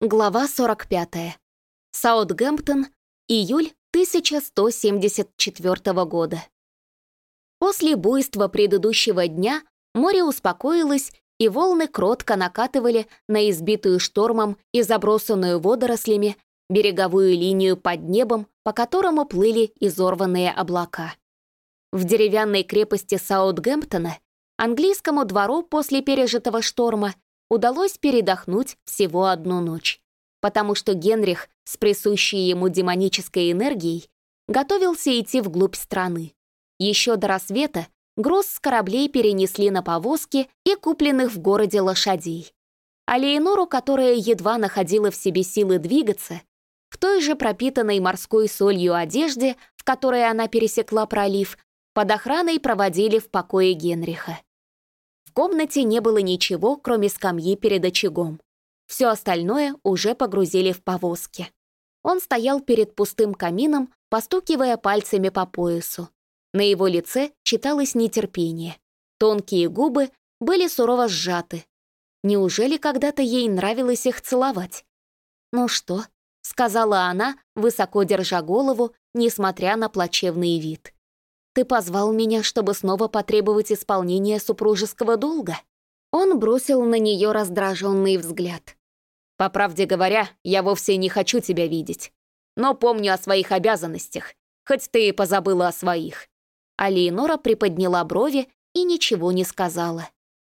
Глава 45. Саутгемптон, июль 1174 года. После буйства предыдущего дня море успокоилось, и волны кротко накатывали на избитую штормом и забросанную водорослями береговую линию под небом, по которому плыли изорванные облака. В деревянной крепости Саутгемптона английскому двору после пережитого шторма удалось передохнуть всего одну ночь, потому что Генрих с присущей ему демонической энергией готовился идти вглубь страны. Еще до рассвета груз с кораблей перенесли на повозки и купленных в городе лошадей. А Леонору, которая едва находила в себе силы двигаться, в той же пропитанной морской солью одежде, в которой она пересекла пролив, под охраной проводили в покое Генриха комнате не было ничего, кроме скамьи перед очагом. Все остальное уже погрузили в повозки. Он стоял перед пустым камином, постукивая пальцами по поясу. На его лице читалось нетерпение. Тонкие губы были сурово сжаты. Неужели когда-то ей нравилось их целовать? «Ну что?» — сказала она, высоко держа голову, несмотря на плачевный вид. Ты позвал меня, чтобы снова потребовать исполнения супружеского долга?» Он бросил на нее раздраженный взгляд. «По правде говоря, я вовсе не хочу тебя видеть. Но помню о своих обязанностях, хоть ты и позабыла о своих». А Леонора приподняла брови и ничего не сказала.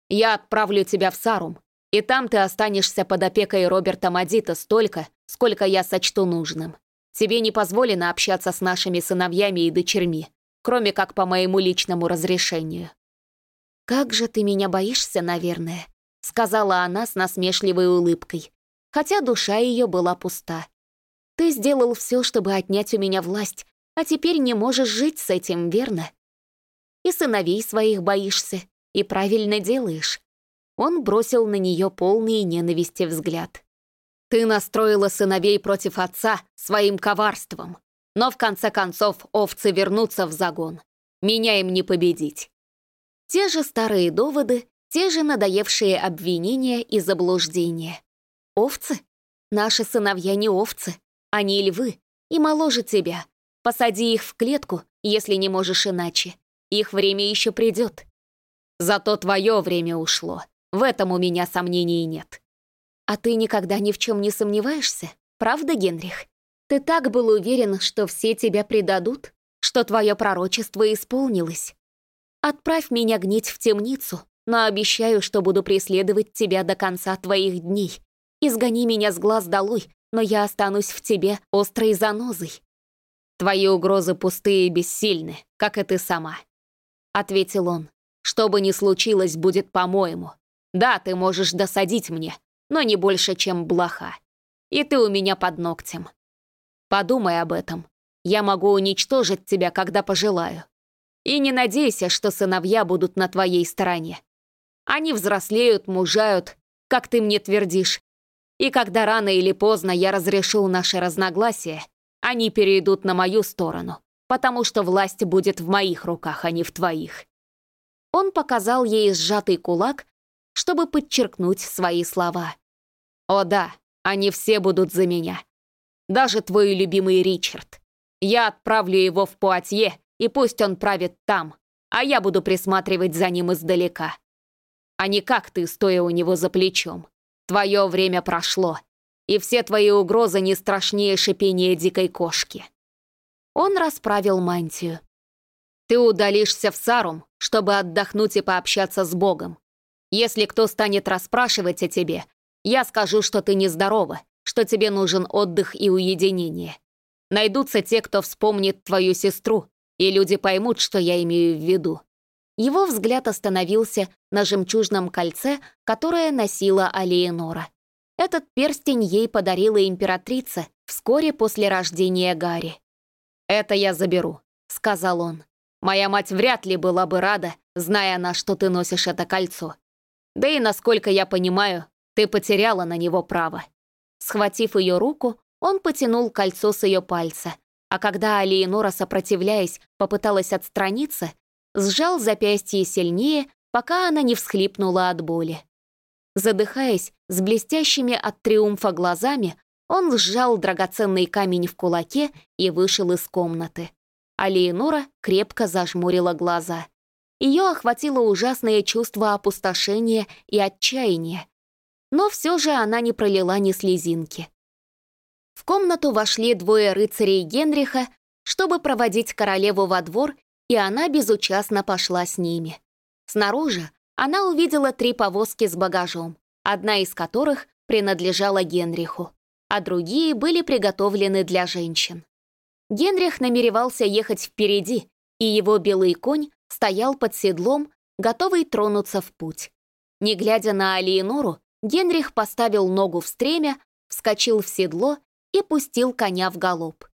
«Я отправлю тебя в Сарум, и там ты останешься под опекой Роберта Мадита столько, сколько я сочту нужным. Тебе не позволено общаться с нашими сыновьями и дочерьми кроме как по моему личному разрешению. «Как же ты меня боишься, наверное», — сказала она с насмешливой улыбкой, хотя душа ее была пуста. «Ты сделал все, чтобы отнять у меня власть, а теперь не можешь жить с этим, верно? И сыновей своих боишься, и правильно делаешь». Он бросил на нее полный ненависти взгляд. «Ты настроила сыновей против отца своим коварством. Но в конце концов овцы вернутся в загон. Меня им не победить. Те же старые доводы, те же надоевшие обвинения и заблуждения. Овцы? Наши сыновья не овцы, они львы, и моложе тебя. Посади их в клетку, если не можешь иначе. Их время еще придет. Зато твое время ушло. В этом у меня сомнений нет. А ты никогда ни в чем не сомневаешься, правда, Генрих? Ты так был уверен, что все тебя предадут, что твое пророчество исполнилось. Отправь меня гнить в темницу, но обещаю, что буду преследовать тебя до конца твоих дней. Изгони меня с глаз долой, но я останусь в тебе острой занозой. Твои угрозы пустые и бессильны, как и ты сама. Ответил он. Что бы ни случилось, будет по-моему. Да, ты можешь досадить мне, но не больше, чем блоха. И ты у меня под ногтем. Подумай об этом. Я могу уничтожить тебя, когда пожелаю. И не надейся, что сыновья будут на твоей стороне. Они взрослеют, мужают, как ты мне твердишь. И когда рано или поздно я разрешу наши разногласия, они перейдут на мою сторону, потому что власть будет в моих руках, а не в твоих». Он показал ей сжатый кулак, чтобы подчеркнуть свои слова. «О да, они все будут за меня. Даже твой любимый Ричард. Я отправлю его в Пуатье, и пусть он правит там, а я буду присматривать за ним издалека. А не как ты, стоя у него за плечом. Твое время прошло, и все твои угрозы не страшнее шипения дикой кошки. Он расправил мантию. Ты удалишься в Сарум, чтобы отдохнуть и пообщаться с Богом. Если кто станет расспрашивать о тебе, я скажу, что ты нездорова, что тебе нужен отдых и уединение. Найдутся те, кто вспомнит твою сестру, и люди поймут, что я имею в виду». Его взгляд остановился на жемчужном кольце, которое носила Алиенора. Этот перстень ей подарила императрица вскоре после рождения Гарри. «Это я заберу», — сказал он. «Моя мать вряд ли была бы рада, зная она, что ты носишь это кольцо. Да и, насколько я понимаю, ты потеряла на него право». Схватив ее руку, он потянул кольцо с ее пальца, а когда Алиенора, сопротивляясь, попыталась отстраниться, сжал запястье сильнее, пока она не всхлипнула от боли. Задыхаясь, с блестящими от триумфа глазами, он сжал драгоценный камень в кулаке и вышел из комнаты. А Леонора крепко зажмурила глаза. Ее охватило ужасное чувство опустошения и отчаяния. Но все же она не пролила ни слезинки. В комнату вошли двое рыцарей Генриха, чтобы проводить королеву во двор, и она безучастно пошла с ними. Снаружи она увидела три повозки с багажом, одна из которых принадлежала Генриху а другие были приготовлены для женщин. Генрих намеревался ехать впереди, и его белый конь стоял под седлом, готовый тронуться в путь. Не глядя на Алиенору, Генрих поставил ногу в стремя, вскочил в седло и пустил коня в галоп.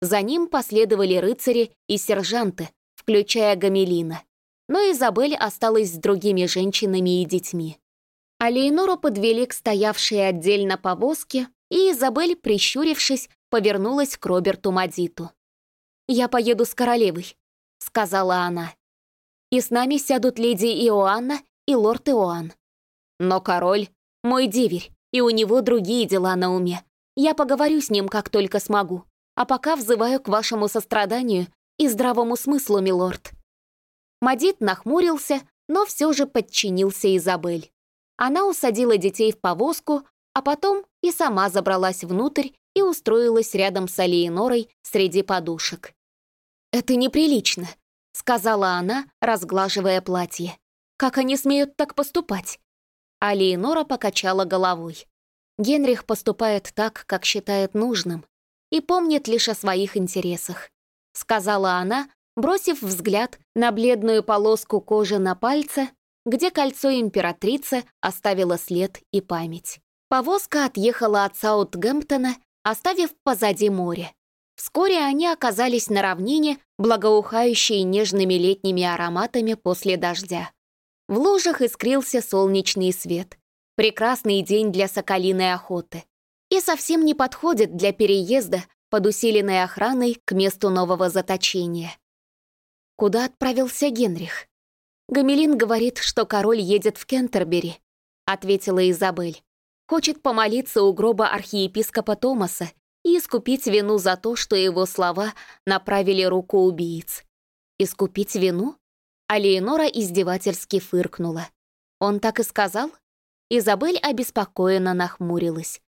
За ним последовали рыцари и сержанты, включая Гамелина. Но Изабель осталась с другими женщинами и детьми. Алиенору подвели к стоявшей отдельно повозке, и Изабель, прищурившись, повернулась к Роберту Мадиту. «Я поеду с королевой», — сказала она. «И с нами сядут леди Иоанна и лорд Иоанн. Но король — мой деверь, и у него другие дела на уме. Я поговорю с ним, как только смогу. А пока взываю к вашему состраданию и здравому смыслу, милорд». Мадит нахмурился, но все же подчинился Изабель. Она усадила детей в повозку, а потом и сама забралась внутрь и устроилась рядом с Алиенорой среди подушек. «Это неприлично», — сказала она, разглаживая платье. «Как они смеют так поступать?» Алиенора покачала головой. Генрих поступает так, как считает нужным, и помнит лишь о своих интересах, сказала она, бросив взгляд на бледную полоску кожи на пальце, где кольцо императрицы оставило след и память. Повозка отъехала от Саутгемптона, оставив позади море. Вскоре они оказались на равнине, благоухающей нежными летними ароматами после дождя. В лужах искрился солнечный свет. Прекрасный день для соколиной охоты. И совсем не подходит для переезда под усиленной охраной к месту нового заточения. Куда отправился Генрих? Гамелин говорит, что король едет в Кентербери, ответила Изабель хочет помолиться у гроба архиепископа Томаса и искупить вину за то, что его слова направили руку убийц. Искупить вину? А Леонора издевательски фыркнула. Он так и сказал? Изабель обеспокоенно нахмурилась.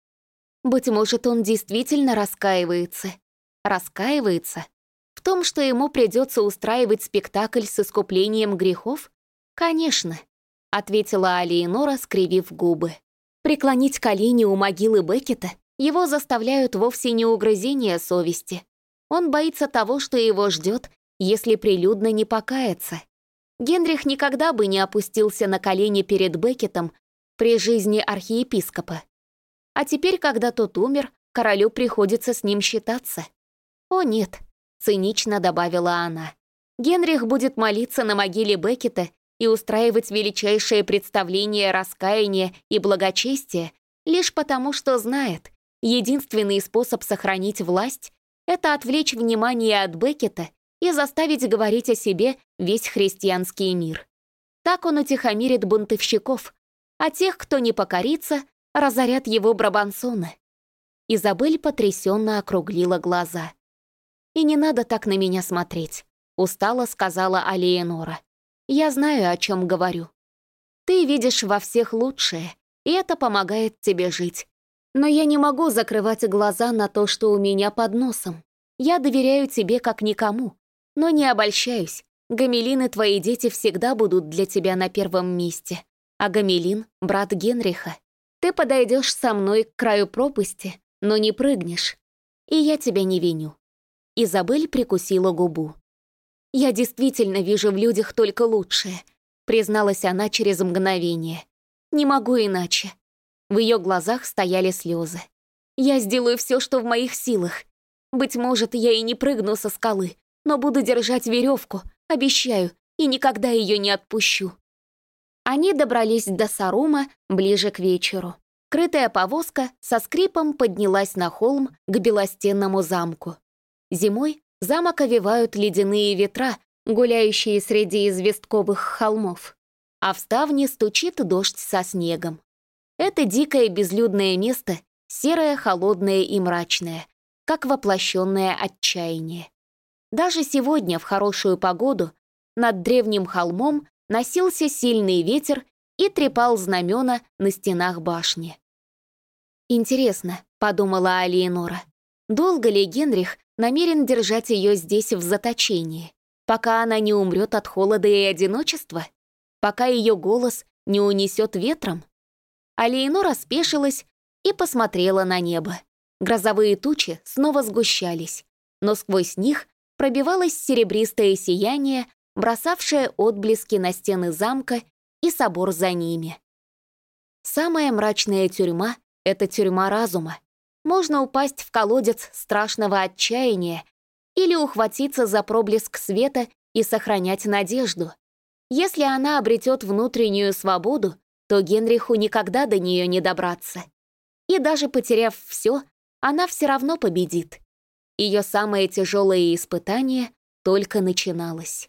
Быть может, он действительно раскаивается. Раскаивается? В том, что ему придется устраивать спектакль с искуплением грехов? Конечно, ответила Алиенора, скривив губы. Преклонить колени у могилы Беккета его заставляют вовсе не угрызения совести. Он боится того, что его ждет, если прилюдно не покаяться. Генрих никогда бы не опустился на колени перед Беккетом при жизни архиепископа. А теперь, когда тот умер, королю приходится с ним считаться. «О нет», — цинично добавила она. «Генрих будет молиться на могиле Беккета и устраивать величайшее представление раскаяния и благочестия лишь потому, что знает, единственный способ сохранить власть — это отвлечь внимание от Беккета и заставить говорить о себе весь христианский мир. Так он утихомирит бунтовщиков, а тех, кто не покорится, разорят его брабансоны. Изабель потрясенно округлила глаза. «И не надо так на меня смотреть», — устало сказала Алиенора. Я знаю, о чем говорю. Ты видишь во всех лучшее, и это помогает тебе жить. Но я не могу закрывать глаза на то, что у меня под носом. Я доверяю тебе как никому, но не обольщаюсь. Гамелин и твои дети всегда будут для тебя на первом месте. А Гамелин — брат Генриха. Ты подойдешь со мной к краю пропасти, но не прыгнешь. И я тебя не виню». Изабель прикусила губу. «Я действительно вижу в людях только лучшее», — призналась она через мгновение. «Не могу иначе». В ее глазах стояли слезы. «Я сделаю все, что в моих силах. Быть может, я и не прыгну со скалы, но буду держать веревку, обещаю, и никогда ее не отпущу». Они добрались до Сарума ближе к вечеру. Крытая повозка со скрипом поднялась на холм к белостенному замку. Зимой Замок овивают ледяные ветра, гуляющие среди известковых холмов, а в ставне стучит дождь со снегом. Это дикое безлюдное место, серое, холодное и мрачное, как воплощенное отчаяние. Даже сегодня, в хорошую погоду, над древним холмом носился сильный ветер и трепал знамена на стенах башни. «Интересно», — подумала Алиенора, «долго ли Генрих намерен держать ее здесь в заточении, пока она не умрет от холода и одиночества? Пока ее голос не унесет ветром?» Алиенора спешилась и посмотрела на небо. Грозовые тучи снова сгущались, но сквозь них пробивалось серебристое сияние, бросавшее отблески на стены замка и собор за ними. Самая мрачная тюрьма — это тюрьма разума. Можно упасть в колодец страшного отчаяния или ухватиться за проблеск света и сохранять надежду. Если она обретет внутреннюю свободу, то Генриху никогда до нее не добраться. И даже потеряв все, она все равно победит. Ее самое тяжелое испытание только начиналось.